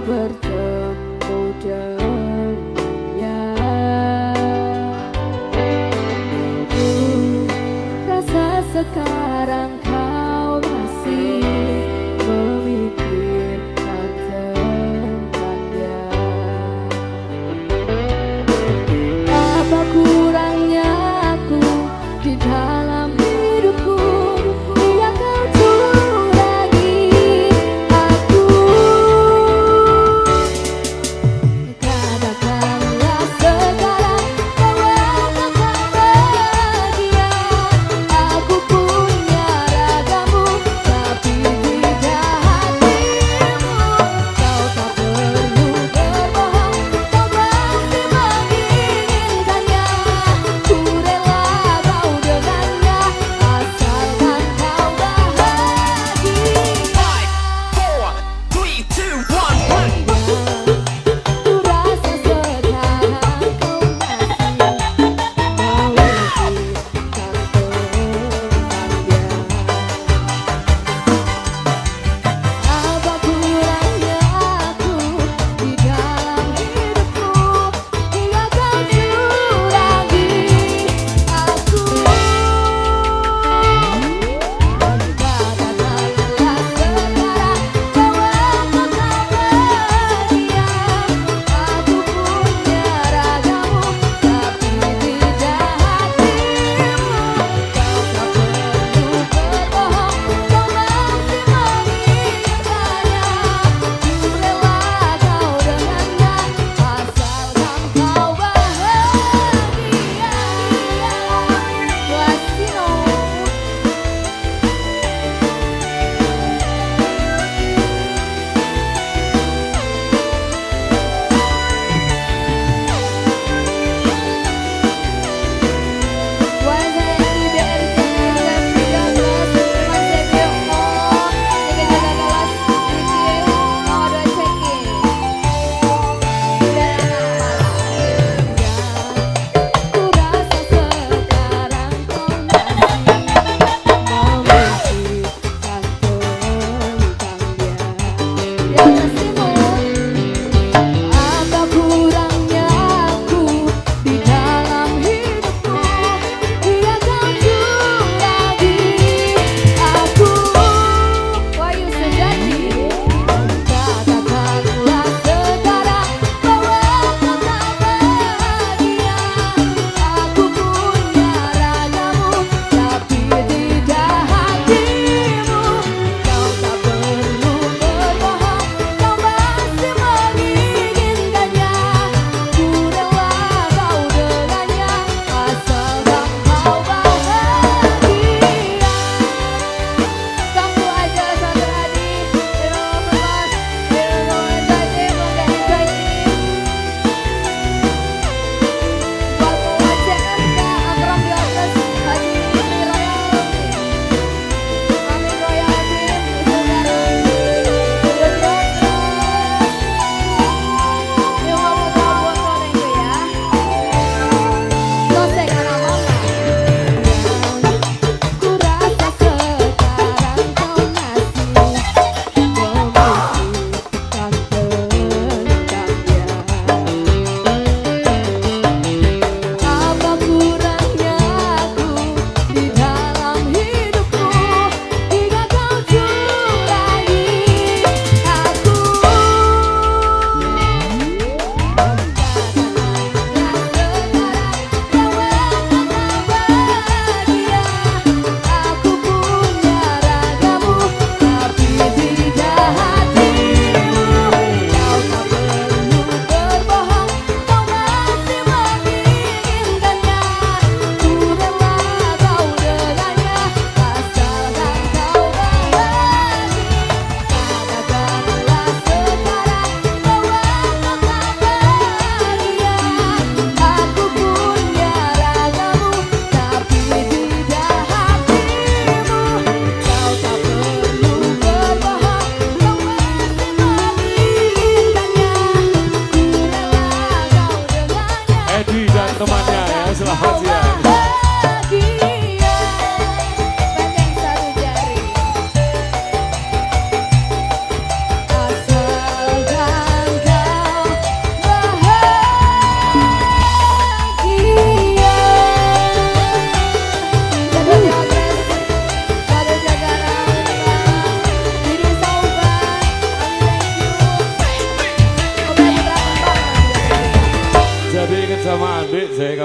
bertemu dengannya rasa sekali dan temannya ya selamat siang.